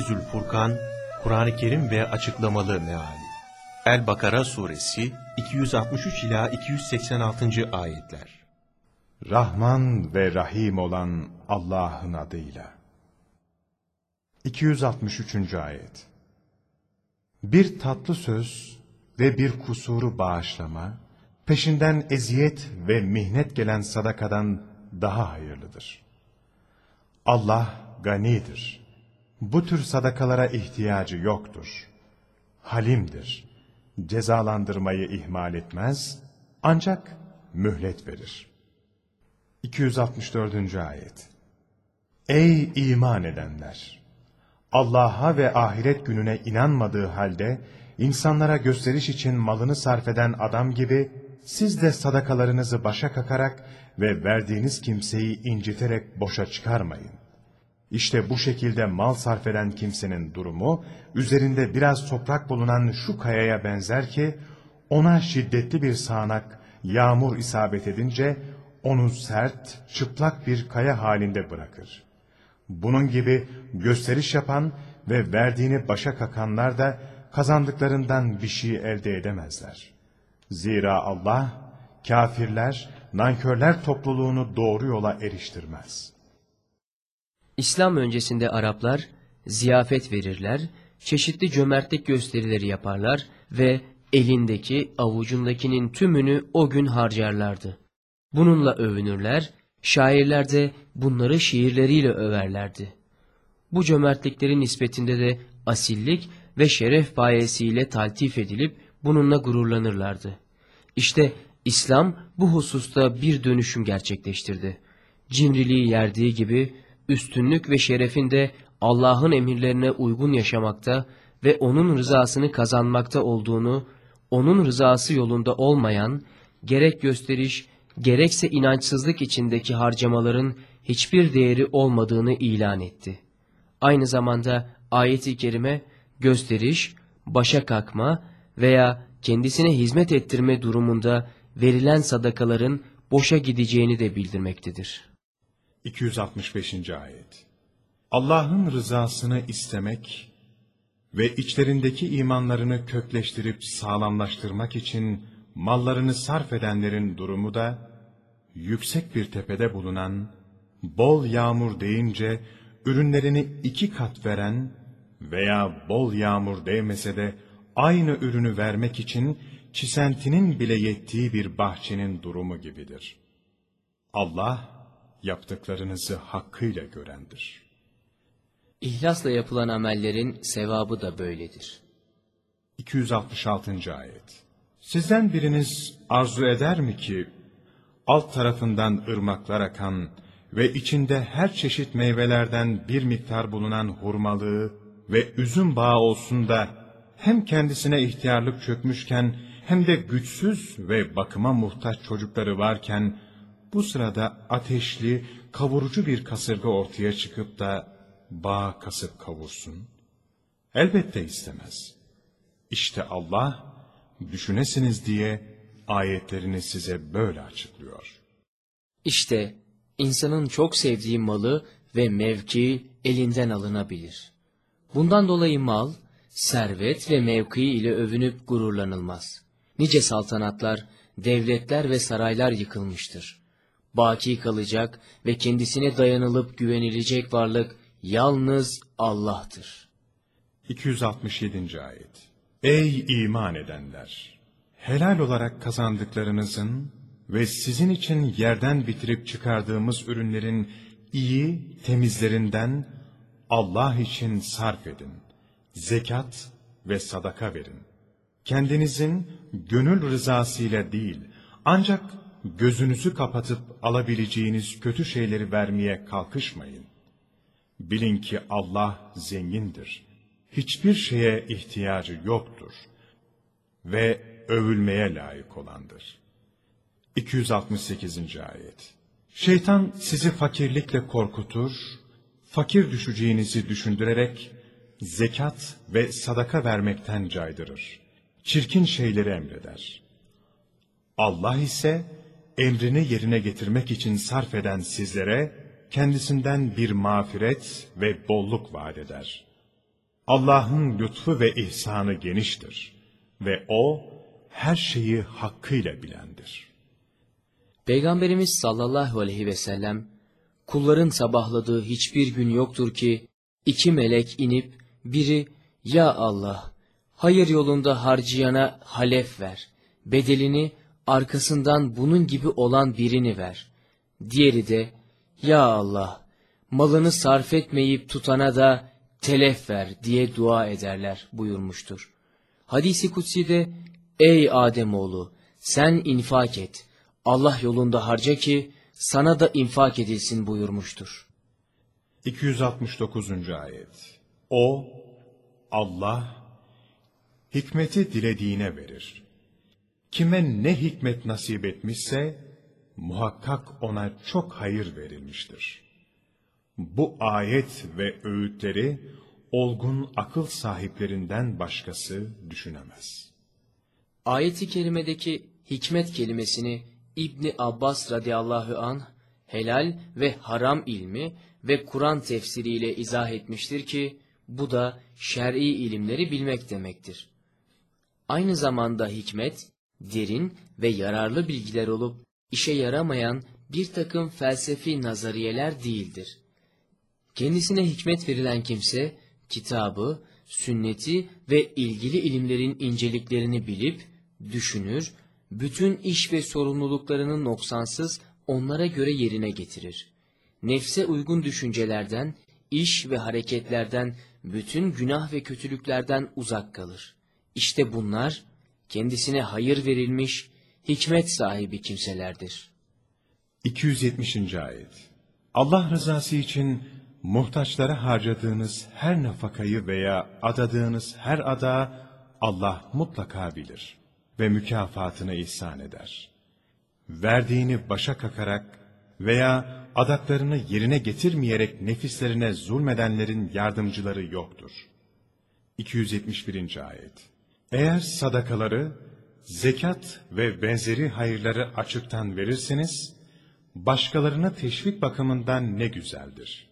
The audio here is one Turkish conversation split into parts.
Kenzul Furkan, Kur'an-ı Kerim ve açıklamalı meal. El-Bakara suresi 263 ila 286. ayetler. Rahman ve Rahim olan Allah'ın adıyla. 263. ayet. Bir tatlı söz ve bir kusuru bağışlama, peşinden eziyet ve mihnet gelen sadakadan daha hayırlıdır. Allah ganidir. Bu tür sadakalara ihtiyacı yoktur. Halimdir. Cezalandırmayı ihmal etmez, ancak mühlet verir. 264. ayet Ey iman edenler! Allah'a ve ahiret gününe inanmadığı halde, insanlara gösteriş için malını sarf eden adam gibi, siz de sadakalarınızı başa kakarak ve verdiğiniz kimseyi inciterek boşa çıkarmayın. İşte bu şekilde mal sarf eden kimsenin durumu, üzerinde biraz toprak bulunan şu kayaya benzer ki, ona şiddetli bir sağanak, yağmur isabet edince, onu sert, çıplak bir kaya halinde bırakır. Bunun gibi gösteriş yapan ve verdiğini başa kakanlar da kazandıklarından bir şey elde edemezler. Zira Allah, kafirler, nankörler topluluğunu doğru yola eriştirmez. İslam öncesinde Araplar ziyafet verirler, çeşitli cömertlik gösterileri yaparlar ve elindeki avucundakinin tümünü o gün harcarlardı. Bununla övünürler, şairler de bunları şiirleriyle överlerdi. Bu cömertliklerin nispetinde de asillik ve şeref bayesiyle taltif edilip bununla gururlanırlardı. İşte İslam bu hususta bir dönüşüm gerçekleştirdi. Cimriliği yerdiği gibi üstünlük ve şerefinde Allah'ın emirlerine uygun yaşamakta ve O'nun rızasını kazanmakta olduğunu, O'nun rızası yolunda olmayan, gerek gösteriş, gerekse inançsızlık içindeki harcamaların hiçbir değeri olmadığını ilan etti. Aynı zamanda ayet-i kerime, gösteriş, başa kalkma veya kendisine hizmet ettirme durumunda verilen sadakaların boşa gideceğini de bildirmektedir. 265. ayet Allah'ın rızasını istemek ve içlerindeki imanlarını kökleştirip sağlamlaştırmak için mallarını sarf edenlerin durumu da, yüksek bir tepede bulunan, bol yağmur deyince ürünlerini iki kat veren veya bol yağmur değmese de aynı ürünü vermek için çisentinin bile yettiği bir bahçenin durumu gibidir. Allah, yaptıklarınızı hakkıyla görendir. İhlasla yapılan amellerin sevabı da böyledir. 266. ayet Sizden biriniz arzu eder mi ki, alt tarafından ırmaklar akan ve içinde her çeşit meyvelerden bir miktar bulunan hurmalığı ve üzüm bağı olsun da, hem kendisine ihtiyarlık çökmüşken, hem de güçsüz ve bakıma muhtaç çocukları varken, bu sırada ateşli, kavurucu bir kasırga ortaya çıkıp da bağ kasıp kavursun? Elbette istemez. İşte Allah, düşünesiniz diye ayetlerini size böyle açıklıyor. İşte insanın çok sevdiği malı ve mevki elinden alınabilir. Bundan dolayı mal, servet ve mevki ile övünüp gururlanılmaz. Nice saltanatlar, devletler ve saraylar yıkılmıştır. Baki kalacak ve kendisine dayanılıp güvenilecek varlık yalnız Allah'tır. 267. ayet Ey iman edenler! Helal olarak kazandıklarınızın ve sizin için yerden bitirip çıkardığımız ürünlerin iyi, temizlerinden Allah için sarf edin. Zekat ve sadaka verin. Kendinizin gönül rızasıyla değil, ancak gözünüzü kapatıp alabileceğiniz kötü şeyleri vermeye kalkışmayın. Bilin ki Allah zengindir. Hiçbir şeye ihtiyacı yoktur. Ve övülmeye layık olandır. 268. ayet Şeytan sizi fakirlikle korkutur, fakir düşeceğinizi düşündürerek zekat ve sadaka vermekten caydırır. Çirkin şeyleri emreder. Allah ise emrini yerine getirmek için sarf eden sizlere kendisinden bir mağfiret ve bolluk vaat eder. Allah'ın lütfu ve ihsanı geniştir ve O her şeyi hakkıyla bilendir. Peygamberimiz sallallahu aleyhi ve sellem, kulların sabahladığı hiçbir gün yoktur ki, iki melek inip, biri, Ya Allah, hayır yolunda harcayana halef ver, bedelini arkasından bunun gibi olan birini ver. Diğeri de, Ya Allah, malını sarf etmeyip tutana da telef ver diye dua ederler buyurmuştur. Hadisi kutsi'de, Ey Ademoğlu, sen infak et, Allah yolunda harca ki, sana da infak edilsin buyurmuştur. 269. Ayet O, Allah, hikmeti dilediğine verir. Kime ne hikmet nasip etmişse, muhakkak ona çok hayır verilmiştir. Bu ayet ve öğütleri, olgun akıl sahiplerinden başkası düşünemez. Ayet-i kerimedeki hikmet kelimesini İbni Abbas radıyallahu anh helal ve haram ilmi ve Kur'an tefsiriyle izah etmiştir ki bu da şer'i ilimleri bilmek demektir. Aynı zamanda hikmet, derin ve yararlı bilgiler olup işe yaramayan bir takım felsefi nazariyeler değildir. Kendisine hikmet verilen kimse, kitabı, sünneti ve ilgili ilimlerin inceliklerini bilip, düşünür, bütün iş ve sorumluluklarını noksansız onlara göre yerine getirir. Nefse uygun düşüncelerden, iş ve hareketlerden, bütün günah ve kötülüklerden uzak kalır. İşte bunlar, kendisine hayır verilmiş, hikmet sahibi kimselerdir. 270. Ayet Allah rızası için muhtaçlara harcadığınız her nafakayı veya adadığınız her ada Allah mutlaka bilir ve mükafatını ihsan eder. Verdiğini başa kakarak veya adaklarını yerine getirmeyerek nefislerine zulmedenlerin yardımcıları yoktur. 271. Ayet Eğer sadakaları, zekat ve benzeri hayırları açıktan verirseniz, başkalarına teşvik bakımından ne güzeldir.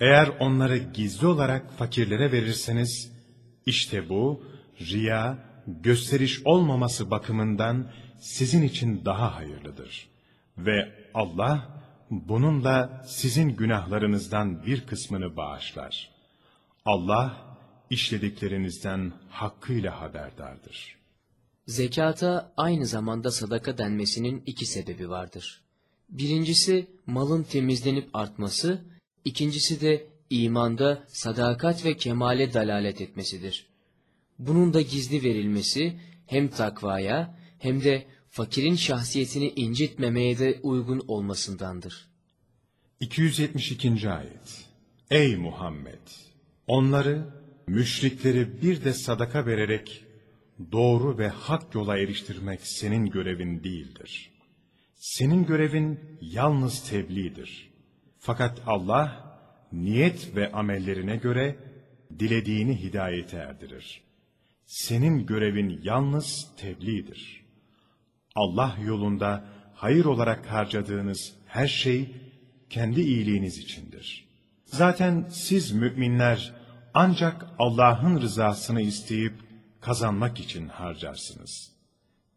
Eğer onları gizli olarak fakirlere verirseniz, işte bu, riya, gösteriş olmaması bakımından sizin için daha hayırlıdır. Ve Allah, bununla sizin günahlarınızdan bir kısmını bağışlar. Allah, işlediklerinizden hakkıyla haberdardır. Zekata aynı zamanda sadaka denmesinin iki sebebi vardır. Birincisi malın temizlenip artması, ikincisi de imanda sadakat ve kemale dalalet etmesidir. Bunun da gizli verilmesi hem takvaya hem de fakirin şahsiyetini incitmemeye de uygun olmasındandır. 272. Ayet Ey Muhammed! Onları, müşrikleri bir de sadaka vererek doğru ve hak yola eriştirmek senin görevin değildir. Senin görevin yalnız tebliğdir. Fakat Allah, niyet ve amellerine göre dilediğini hidayete erdirir. Senin görevin yalnız tebliğdir. Allah yolunda hayır olarak harcadığınız her şey kendi iyiliğiniz içindir. Zaten siz müminler ancak Allah'ın rızasını isteyip kazanmak için harcarsınız.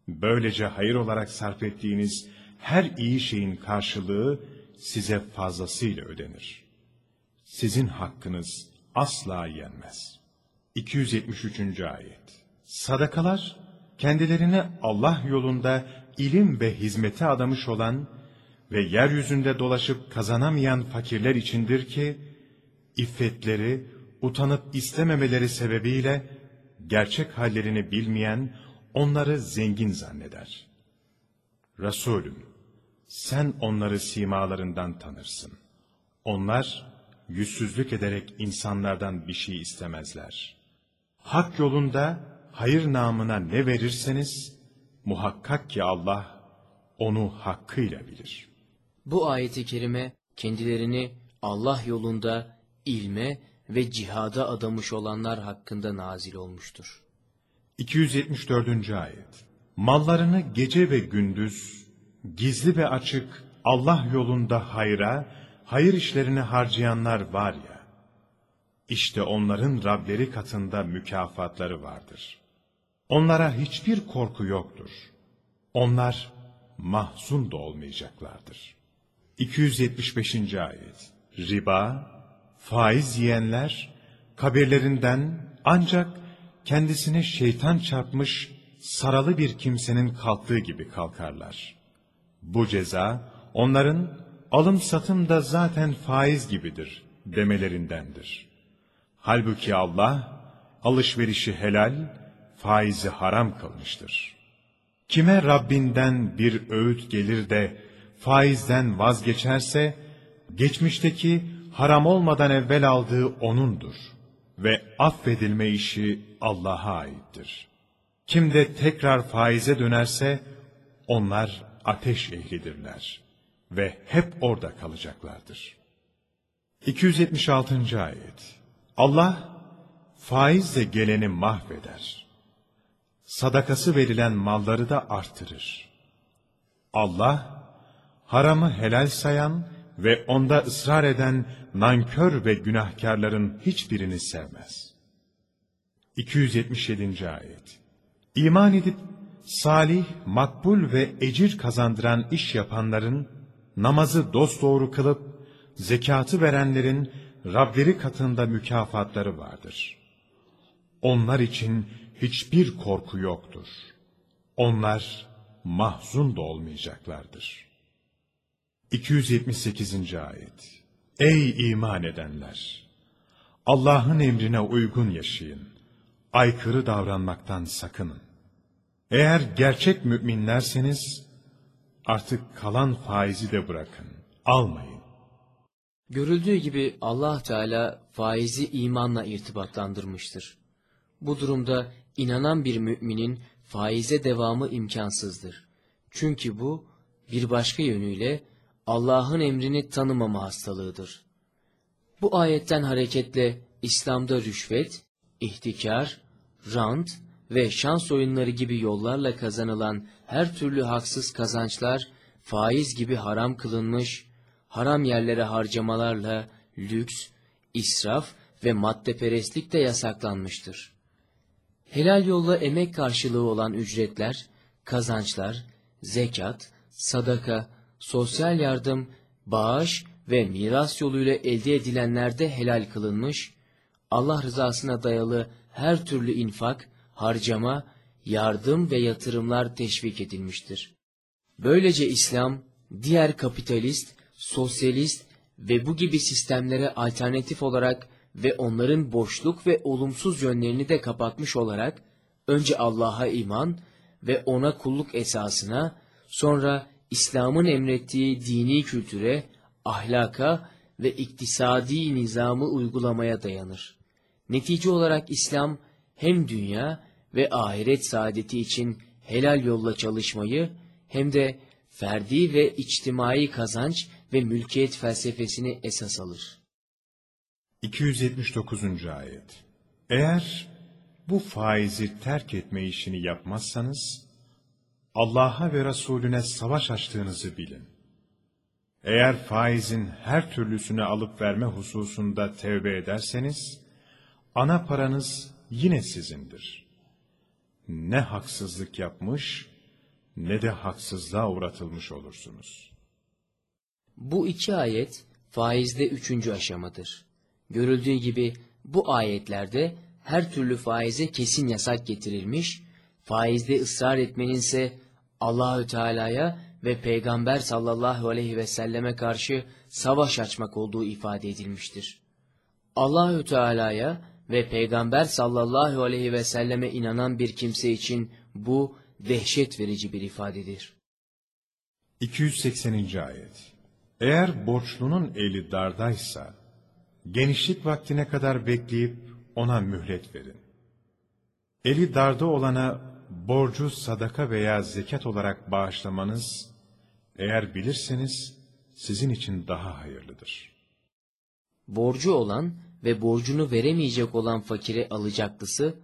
Böylece hayır olarak sarf ettiğiniz her iyi şeyin karşılığı size fazlasıyla ödenir. Sizin hakkınız asla yenmez. 273. Ayet Sadakalar, kendilerine Allah yolunda ilim ve hizmete adamış olan ve yeryüzünde dolaşıp kazanamayan fakirler içindir ki, iffetleri, utanıp istememeleri sebebiyle, gerçek hallerini bilmeyen, onları zengin zanneder. Resulüm, sen onları simalarından tanırsın. Onlar, yüzsüzlük ederek insanlardan bir şey istemezler. Hak yolunda, hayır namına ne verirseniz, muhakkak ki Allah, onu hakkıyla bilir. Bu ayeti kerime kendilerini Allah yolunda ilme ve cihada adamış olanlar hakkında nazil olmuştur. 274. Ayet Mallarını gece ve gündüz, gizli ve açık, Allah yolunda hayra, hayır işlerini harcayanlar var ya, İşte onların Rableri katında mükafatları vardır. Onlara hiçbir korku yoktur. Onlar mahzun da olmayacaklardır. 275. Ayet Riba, faiz yiyenler, kabirlerinden ancak kendisine şeytan çarpmış saralı bir kimsenin kalktığı gibi kalkarlar. Bu ceza, onların alım satım da zaten faiz gibidir demelerindendir. Halbuki Allah, alışverişi helal, faizi haram kılmıştır. Kime Rabbinden bir öğüt gelir de faizden vazgeçerse, geçmişteki haram olmadan evvel aldığı O'nundur ve affedilme işi Allah'a aittir. Kim de tekrar faize dönerse, onlar ateş ehlidirler ve hep orada kalacaklardır. 276. Ayet Allah, faizle geleni mahveder. Sadakası verilen malları da artırır. Allah, haramı helal sayan ve onda ısrar eden nankör ve günahkarların hiçbirini sevmez. 277. Ayet İman edip salih, makbul ve ecir kazandıran iş yapanların, namazı dosdoğru kılıp, zekatı verenlerin Rableri katında mükafatları vardır. Onlar için hiçbir korku yoktur. Onlar mahzun da olmayacaklardır. 278. Ayet Ey iman edenler! Allah'ın emrine uygun yaşayın. Aykırı davranmaktan sakının. Eğer gerçek müminlerseniz, artık kalan faizi de bırakın, almayın. Görüldüğü gibi Allah Teala faizi imanla irtibatlandırmıştır. Bu durumda inanan bir müminin faize devamı imkansızdır. Çünkü bu bir başka yönüyle Allah'ın emrini tanımama hastalığıdır. Bu ayetten hareketle İslam'da rüşvet, ihtikar, rant ve şans oyunları gibi yollarla kazanılan her türlü haksız kazançlar faiz gibi haram kılınmış, haram yerlere harcamalarla lüks, israf ve maddeperestlik de yasaklanmıştır. Helal yolla emek karşılığı olan ücretler, kazançlar, zekat, sadaka, sosyal yardım, bağış ve miras yoluyla elde edilenler de helal kılınmış, Allah rızasına dayalı her türlü infak, harcama, yardım ve yatırımlar teşvik edilmiştir. Böylece İslam, diğer kapitalist, sosyalist ve bu gibi sistemlere alternatif olarak ve onların boşluk ve olumsuz yönlerini de kapatmış olarak, önce Allah'a iman ve ona kulluk esasına, sonra İslam'ın emrettiği dini kültüre, ahlaka ve iktisadi nizamı uygulamaya dayanır. Netice olarak İslam hem dünya ve ahiret saadeti için helal yolla çalışmayı hem de ferdi ve içtimai kazanç ve mülkiyet felsefesini esas alır. 279. Ayet Eğer bu faizi terk etme işini yapmazsanız, Allah'a ve Resulüne savaş açtığınızı bilin. Eğer faizin her türlüsünü alıp verme hususunda tevbe ederseniz, ana paranız yine sizindir. Ne haksızlık yapmış, ne de haksızlığa uğratılmış olursunuz. Bu iki ayet faizde üçüncü aşamadır. Görüldüğü gibi bu ayetlerde her türlü faize kesin yasak getirilmiş, faizde ısrar etmenin ise Allahü Teala'ya ve Peygamber sallallahu aleyhi ve selleme karşı savaş açmak olduğu ifade edilmiştir. Allahü Teala'ya ve Peygamber sallallahu aleyhi ve selleme inanan bir kimse için bu dehşet verici bir ifadedir. 280. Ayet Eğer borçlunun eli dardaysa, genişlik vaktine kadar bekleyip ona mühlet verin. Eli darda olana borcu sadaka veya zekat olarak bağışlamanız, eğer bilirseniz sizin için daha hayırlıdır. Borcu olan ve borcunu veremeyecek olan fakire alacaklısı,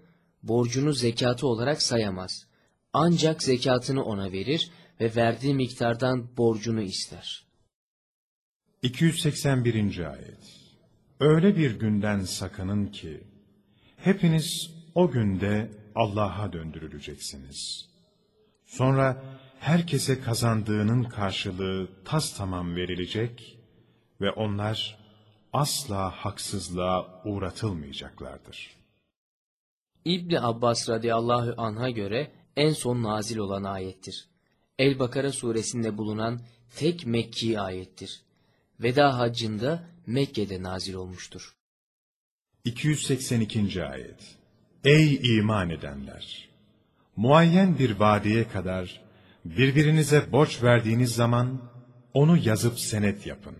borcunu zekatı olarak sayamaz. Ancak zekatını ona verir ve verdiği miktardan borcunu ister. 281. Ayet Öyle bir günden sakının ki, hepiniz o günde Allah'a döndürüleceksiniz. Sonra herkese kazandığının karşılığı tas tamam verilecek ve onlar asla haksızlığa uğratılmayacaklardır. İbni Abbas radıyallahu anh'a göre en son nazil olan ayettir. El-Bakara suresinde bulunan tek Mekki ayettir. Veda haccında Mekke'de nazil olmuştur. 282. ayet Ey iman edenler! Muayyen bir vadeye kadar birbirinize borç verdiğiniz zaman onu yazıp senet yapın.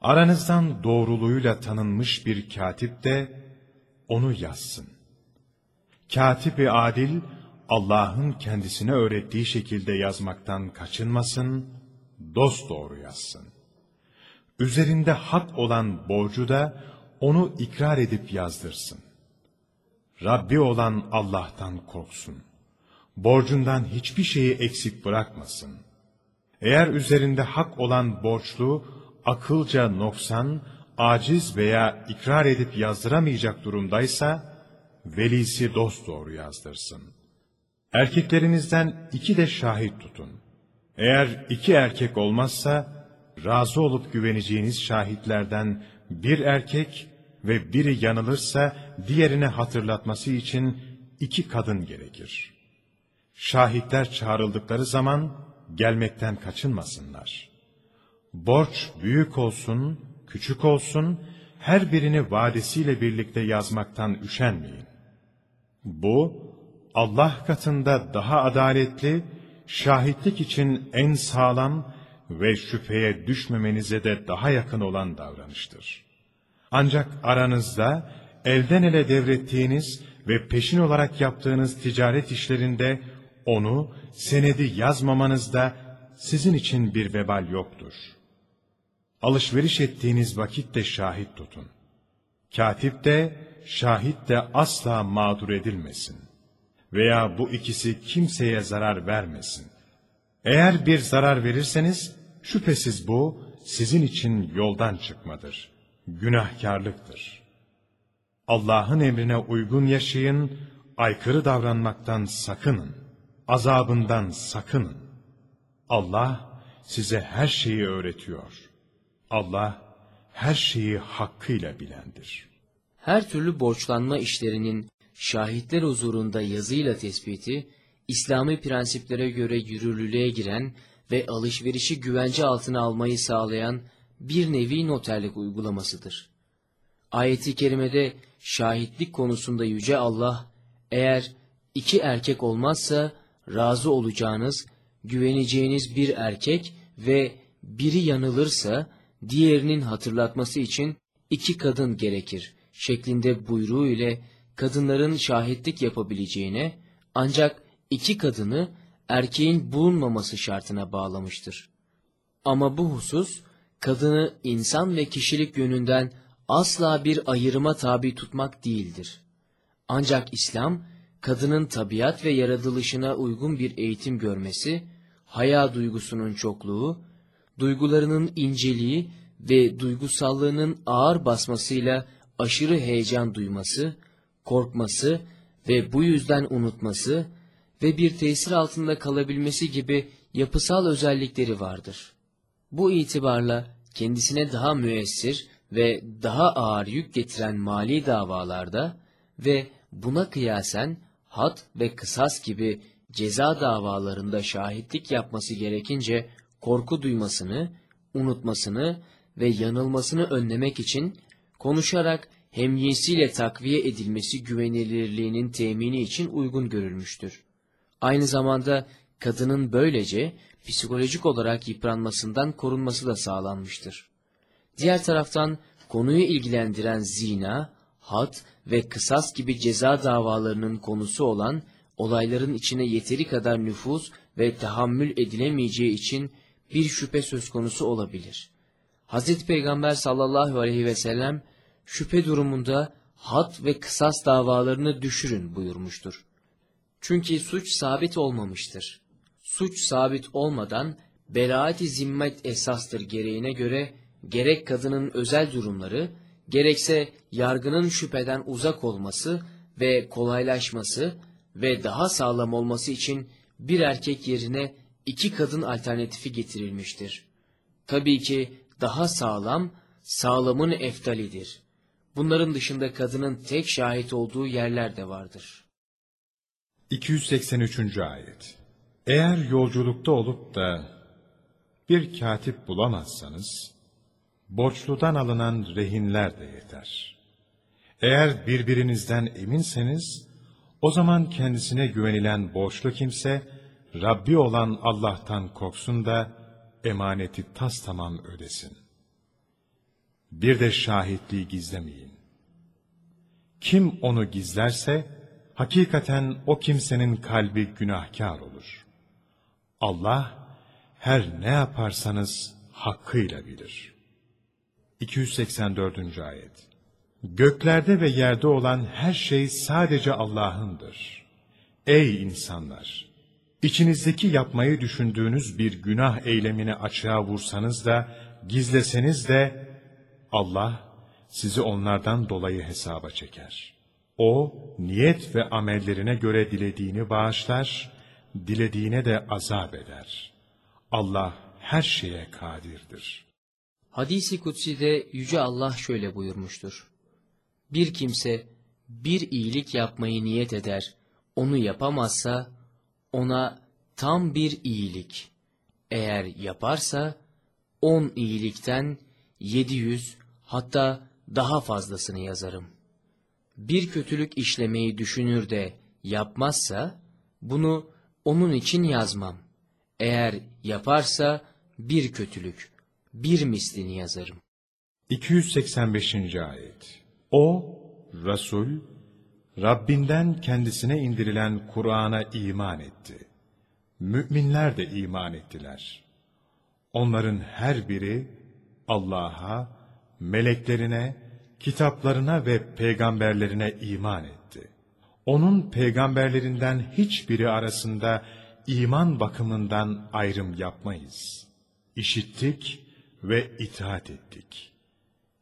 Aranızdan doğruluğuyla tanınmış bir katip de onu yazsın. Katibi adil Allah'ın kendisine öğrettiği şekilde yazmaktan kaçınmasın, dosdoğru yazsın. Üzerinde hak olan borcu da onu ikrar edip yazdırsın. Rabbi olan Allah'tan korksun. Borcundan hiçbir şeyi eksik bırakmasın. Eğer üzerinde hak olan borçlu, akılca noksan, aciz veya ikrar edip yazdıramayacak durumdaysa, velisi dosdoğru yazdırsın. Erkeklerinizden iki de şahit tutun. Eğer iki erkek olmazsa, razı olup güveneceğiniz şahitlerden bir erkek ve biri yanılırsa diğerine hatırlatması için iki kadın gerekir. Şahitler çağrıldıkları zaman gelmekten kaçınmasınlar. Borç büyük olsun, küçük olsun, her birini vadesiyle birlikte yazmaktan üşenmeyin. Bu, Allah katında daha adaletli, şahitlik için en sağlam ve şüpheye düşmemenize de daha yakın olan davranıştır. Ancak aranızda elden ele devrettiğiniz ve peşin olarak yaptığınız ticaret işlerinde onu, senedi yazmamanızda sizin için bir vebal yoktur. Alışveriş ettiğiniz vakitte şahit tutun. Katip de, şahit de asla mağdur edilmesin. Veya bu ikisi kimseye zarar vermesin. Eğer bir zarar verirseniz, şüphesiz bu sizin için yoldan çıkmadır. Günahkarlıktır. Allah'ın emrine uygun yaşayın, aykırı davranmaktan sakının, azabından sakının. Allah size her şeyi öğretiyor. Allah her şeyi hakkıyla bilendir. Her türlü borçlanma işlerinin şahitler huzurunda yazıyla tespiti, İslami prensiplere göre yürürlülüğe giren ve alışverişi güvence altına almayı sağlayan bir nevi noterlik uygulamasıdır. Ayet-i kerimede şahitlik konusunda Yüce Allah, eğer iki erkek olmazsa razı olacağınız, güveneceğiniz bir erkek ve biri yanılırsa diğerinin hatırlatması için iki kadın gerekir şeklinde buyruğu ile kadınların şahitlik yapabileceğine ancak iki kadını erkeğin bulunmaması şartına bağlamıştır. Ama bu husus kadını insan ve kişilik yönünden asla bir ayrıma tabi tutmak değildir. Ancak İslam, kadının tabiat ve yaratılışına uygun bir eğitim görmesi, haya duygusunun çokluğu, duygularının inceliği ve duygusallığının ağır basmasıyla aşırı heyecan duyması, korkması ve bu yüzden unutması ve bir tesir altında kalabilmesi gibi yapısal özellikleri vardır. Bu itibarla kendisine daha müessir ve daha ağır yük getiren mali davalarda ve buna kıyasen had ve kısas gibi ceza davalarında şahitlik yapması gerekince korku duymasını, unutmasını ve yanılmasını önlemek için konuşarak hemyesiyle takviye edilmesi güvenilirliğinin temini için uygun görülmüştür. Aynı zamanda kadının böylece psikolojik olarak yıpranmasından korunması da sağlanmıştır. Diğer taraftan konuyu ilgilendiren zina, had ve kısas gibi ceza davalarının konusu olan olayların içine yeteri kadar nüfuz ve tahammül edilemeyeceği için bir şüphe söz konusu olabilir. Hz. Peygamber sallallahu aleyhi ve sellem şüphe durumunda had ve kısas davalarını düşürün buyurmuştur. Çünkü suç sabit olmamıştır. Suç sabit olmadan beraat-i zimmet esastır gereğine göre gerek kadının özel durumları, gerekse yargının şüpheden uzak olması ve kolaylaşması ve daha sağlam olması için bir erkek yerine iki kadın alternatifi getirilmiştir. Tabii ki daha sağlam, sağlamın eftalidir. Bunların dışında kadının tek şahit olduğu yerler de vardır. 283. Ayet Eğer yolculukta olup da bir katip bulamazsanız, borçludan alınan rehinler de yeter. Eğer birbirinizden eminseniz, o zaman kendisine güvenilen borçlu kimse, Rabbi olan Allah'tan korksun da emaneti tas tamam ödesin. Bir de şahitliği gizlemeyin. Kim onu gizlerse, hakikaten o kimsenin kalbi günahkar olur. Allah, her ne yaparsanız hakkıyla bilir. 284. Ayet Göklerde ve yerde olan her şey sadece Allah'ındır. Ey insanlar! İçinizdeki yapmayı düşündüğünüz bir günah eylemini açığa vursanız da, gizleseniz de, Allah sizi onlardan dolayı hesaba çeker. O, niyet ve amellerine göre dilediğini bağışlar, dilediğine de azap eder. Allah her şeye kadirdir. Hadis-i Kutsi'de Yüce Allah şöyle buyurmuştur. Bir kimse bir iyilik yapmayı niyet eder, onu yapamazsa ona tam bir iyilik. Eğer yaparsa on iyilikten yedi yüz hatta daha fazlasını yazarım. Bir kötülük işlemeyi düşünür de yapmazsa bunu onun için yazmam. Eğer yaparsa bir kötülük, bir mislini yazarım. 285. Ayet O, Resul, Rabbinden kendisine indirilen Kur'an'a iman etti. Müminler de iman ettiler. Onların her biri Allah'a, meleklerine, kitaplarına ve peygamberlerine iman etti. Onun peygamberlerinden hiçbiri arasında iman bakımından ayrım yapmayız. İşittik ve itaat ettik.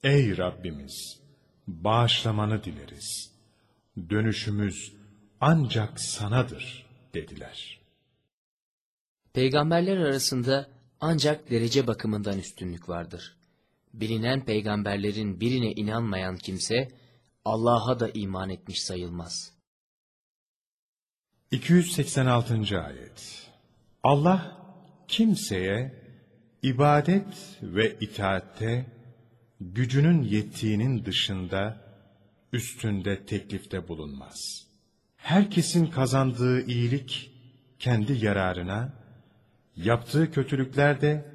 Ey Rabbimiz! Bağışlamanı dileriz. Dönüşümüz ancak sanadır dediler. Peygamberler arasında ancak derece bakımından üstünlük vardır. Bilinen peygamberlerin birine inanmayan kimse Allah'a da iman etmiş sayılmaz. 286. Ayet Allah kimseye ibadet ve itaatte gücünün yettiğinin dışında üstünde teklifte bulunmaz. Herkesin kazandığı iyilik kendi yararına, yaptığı kötülükler de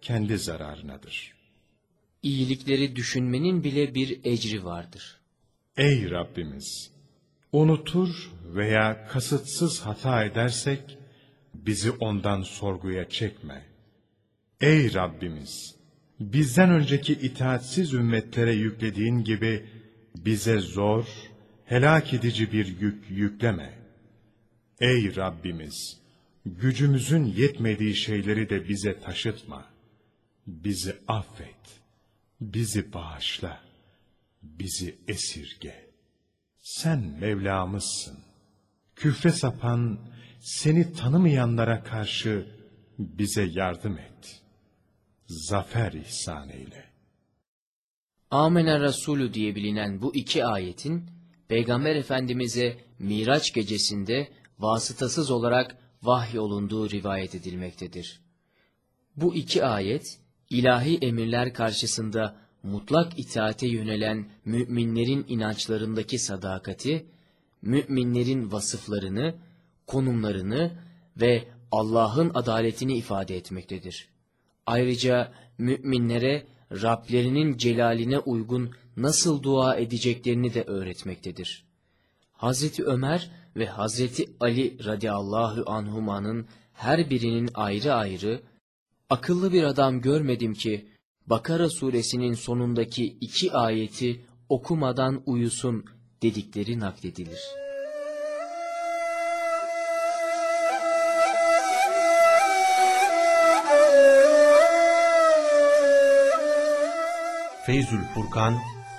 kendi zararınadır. İyilikleri düşünmenin bile bir ecri vardır. Ey Rabbimiz! Unutur veya kasıtsız hata edersek, bizi ondan sorguya çekme. Ey Rabbimiz! Bizden önceki itaatsiz ümmetlere yüklediğin gibi, bize zor, helak edici bir yük yükleme. Ey Rabbimiz! Gücümüzün yetmediği şeyleri de bize taşıtma. Bizi affet, bizi bağışla, bizi esirge. Sen Mevlamızsın. Küfre sapan, seni tanımayanlara karşı bize yardım et. Zafer ihsan eyle. Amener Resulü diye bilinen bu iki ayetin, Peygamber Efendimiz'e Miraç gecesinde vasıtasız olarak vahyolunduğu rivayet edilmektedir. Bu iki ayet, ilahi emirler karşısında mutlak itaate yönelen müminlerin inançlarındaki sadakati, müminlerin vasıflarını, konumlarını ve Allah'ın adaletini ifade etmektedir. Ayrıca müminlere Rablerinin celaline uygun nasıl dua edeceklerini de öğretmektedir. Hazreti Ömer ve Hazreti Ali radıyallahu anhumanın her birinin ayrı ayrı, akıllı bir adam görmedim ki, Bakara suresinin sonundaki iki ayeti okumadan uyusun dedikleri nakledilir. Feyzül Furkan,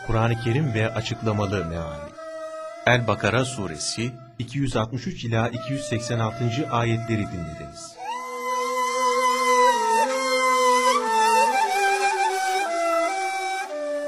Kur'an-ı Kerim ve açıklamalı meali. El-Bakara suresi 263 ila 286. ayetleri dinlediniz.